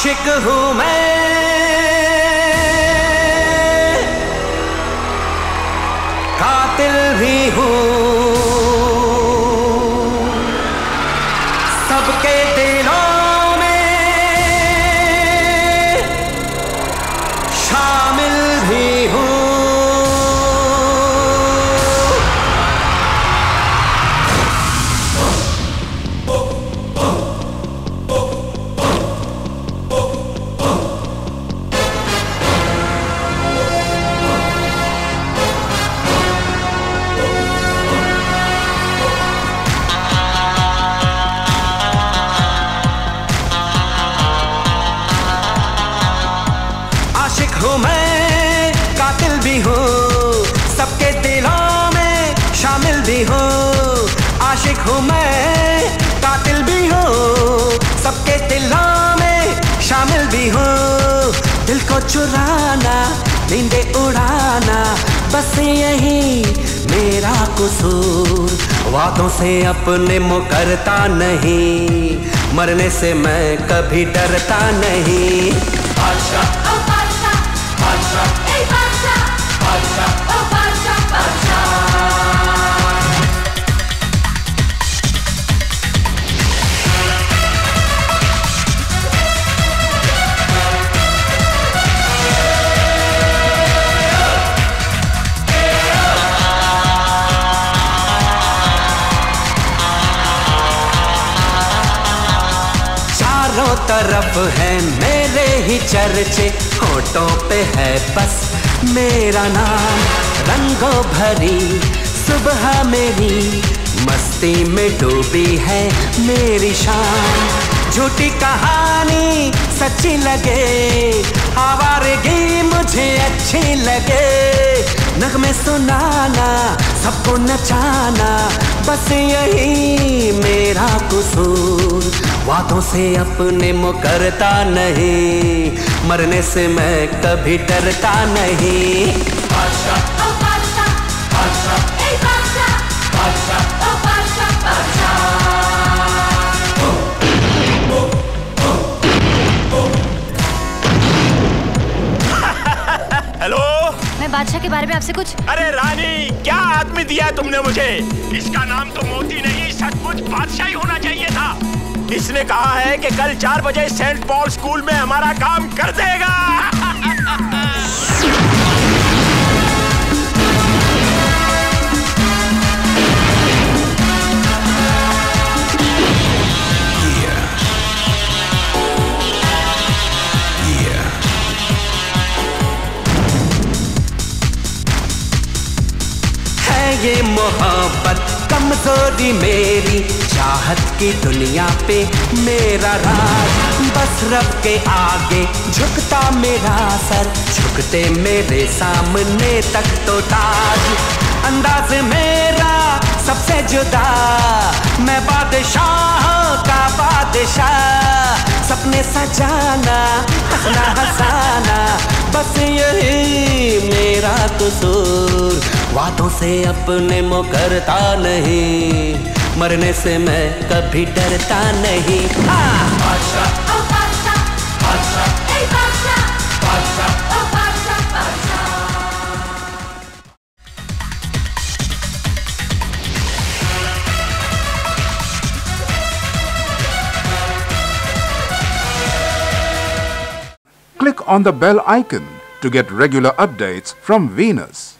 आशिक हूँ मैं। हूँ मैं, कातिल भी हूँ। सबके दिलों में शामिल भी हूँ। आशिक हूँ मैं, कातिल भी हूँ। सबके दिलों में शामिल भी हूँ। दिल को चुराना, नींदे उड़ाना, बस यही मेरा कसूर। वादों से अपने मुकरता नहीं, मरने से मैं कभी डरता नहीं। Oh चारों तरफ़ है मेरे ही चर्चे, होठों पे है बस मेरा नाम। रंगों भरी, सुबह मेरी, मस्ती में डूबी है मेरी शाम झूठी कहानी सच्ची लगे आवारगी मुझे अच्छी लगे। नगमे सुनाना, सबको नचाना बस यही मेरा कसूर। वादों से अपने मुकरता नहीं। मरने से मैं कभी डरता नहीं। आशा, आशा, Pasha, मैं बादशाह के बारे में आपसे कुछ? अरे रानी, क्या आदमी दिया तुमने मुझे? इसका नाम तो मोती नहीं, सचमुच ही होना चाहिए था। इसने कहा है कि कल चार बजे सेंट पॉल स्कूल में हमारा काम कर देगा। ये मोहब्बत कमज़ोरी मेरी। चाहत की दुनिया पे मेरा राज। बस रब के आगे झुकता मेरा सर। झुकते मेरे सामने तक तो ताज। अंदाज मेरा सबसे जुदा। मैं बादशाह का बादशाह। सपने सजाना, हंसना, हंसाना। बस यही मेरा कसूर। वादों से अपने मुकरता नहीं मरने से मैं कभी डरता नहीं हाँ Oh oh. Click on the bell icon to get regular updates from Venus.